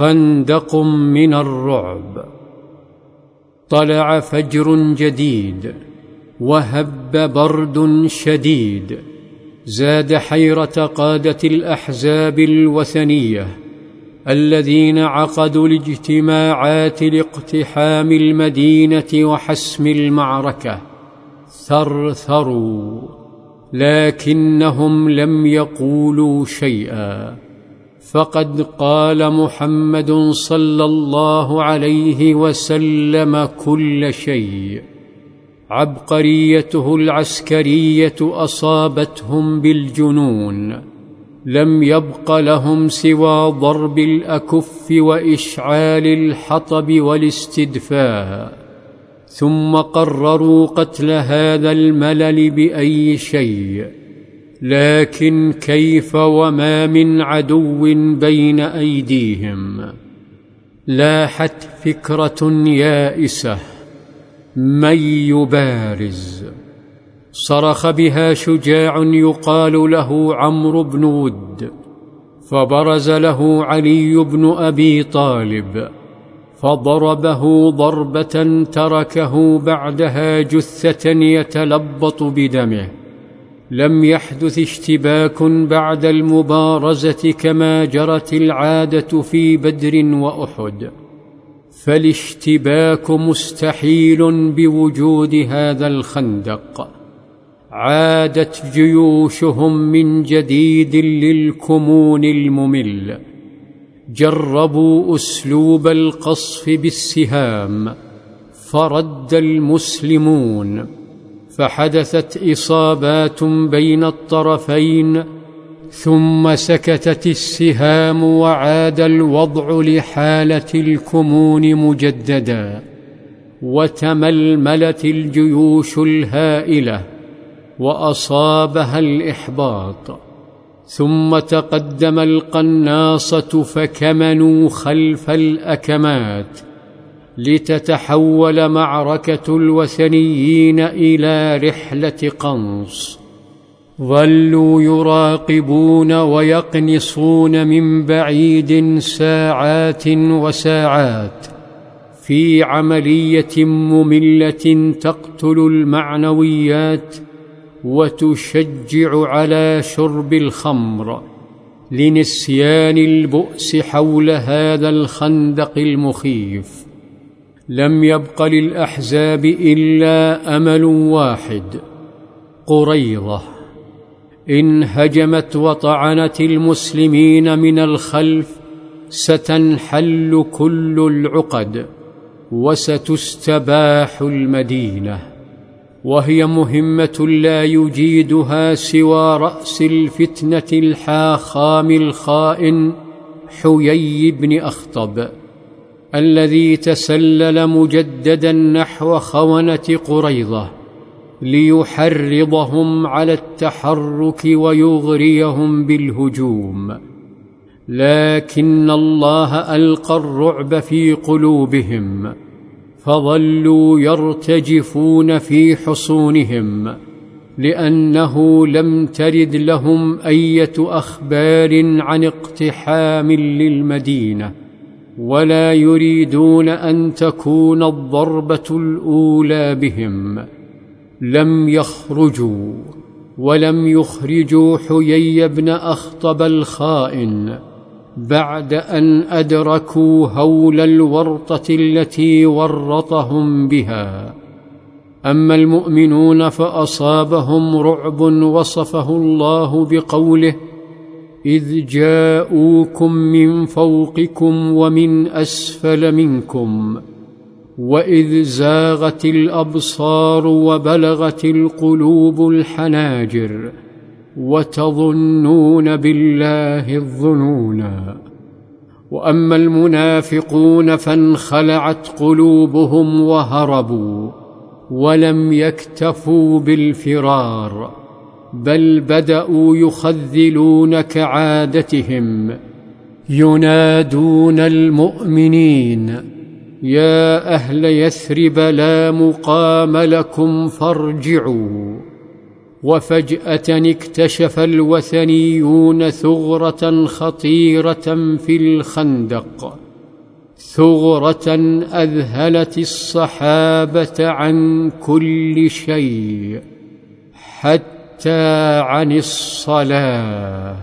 خندق من الرعب. طلع فجر جديد وهب برد شديد. زاد حيرة قادة الأحزاب الوثنية الذين عقدوا الاجتماعات لاقتحام المدينة وحسم المعركة. ثرثروا لكنهم لم يقولوا شيئا. فقد قال محمد صلى الله عليه وسلم كل شيء. عبقريته العسكرية أصابتهم بالجنون. لم يبق لهم سوى ضرب الأكف وإشعال الحطب والاستدفاء. ثم قرروا قتل هذا الملل بأي شيء. لكن كيف وما من عدو بين أيديهم؟ لاحت فكرة يائسة من يبارز؟ صرخ بها شجاع يقال له عمرو بن ود فبرز له علي بن أبي طالب فضربه ضربة تركه بعدها جثة يتلبط بدمه. لم يحدث اشتباك بعد المبارزة كما جرت العادة في بدر وأحد. فالاشتباك مستحيل بوجود هذا الخندق. عادت جيوشهم من جديد للكمون الممل. جربوا أسلوب القصف بالسهام. فرد المسلمون. فحدثت إصابات بين الطرفين ثم سكتت السهام وعاد الوضع لحالة الكمون مجددا وتململت الجيوش الهائلة وأصابها الإحباط ثم تقدم القناصة فكمنوا خلف الأكمات لتتحول معركة الوثنيين إلى رحلة قنص. ظلوا يراقبون ويقنصون من بعيد ساعات وساعات في عملية مملة تقتل المعنويات وتشجع على شرب الخمر لنسيان البؤس حول هذا الخندق المخيف. لم يبق للأحزاب إلا أمل واحد قريضه إن هجمت وطعنت المسلمين من الخلف ستنحل كل العقد وستستباح المدينة. وهي مهمة لا يجيدها سوى رأس الفتنة الحاخام الخائن حيي بن أخطب. الذي تسلل مجددا نحو خونة قريظة ليحرضهم على التحرك ويغريهم بالهجوم. لكن الله ألقى الرعب في قلوبهم فظلوا يرتجفون في حصونهم لأنه لم ترد لهم أية أخبار عن اقتحام للمدينة. ولا يريدون أن تكون الضربة الأولى بهم. لم يخرجوا ولم يخرجوا حيي بن أخطب الخائن بعد أن أدركوا هول الورطة التي ورطهم بها. أما المؤمنون فأصابهم رعب وصفه الله بقوله إذ جاءوكم من فوقكم ومن أسفل منكم وإذ زاغت الأبصار وبلغت القلوب الحناجر وتظنون بالله الظنونا وأما المنافقون فانخلعت قلوبهم وهربوا ولم يكتفوا بالفرار بل بدأوا يخذلون كعادتهم. ينادون المؤمنين يا أهل يثرب لا مقام لكم فارجعوا. وفجأة اكتشف الوثنيون ثغرة خطيرة في الخندق. ثغرة أذهلت الصحابة عن كل شيء حتى عن الصلاة.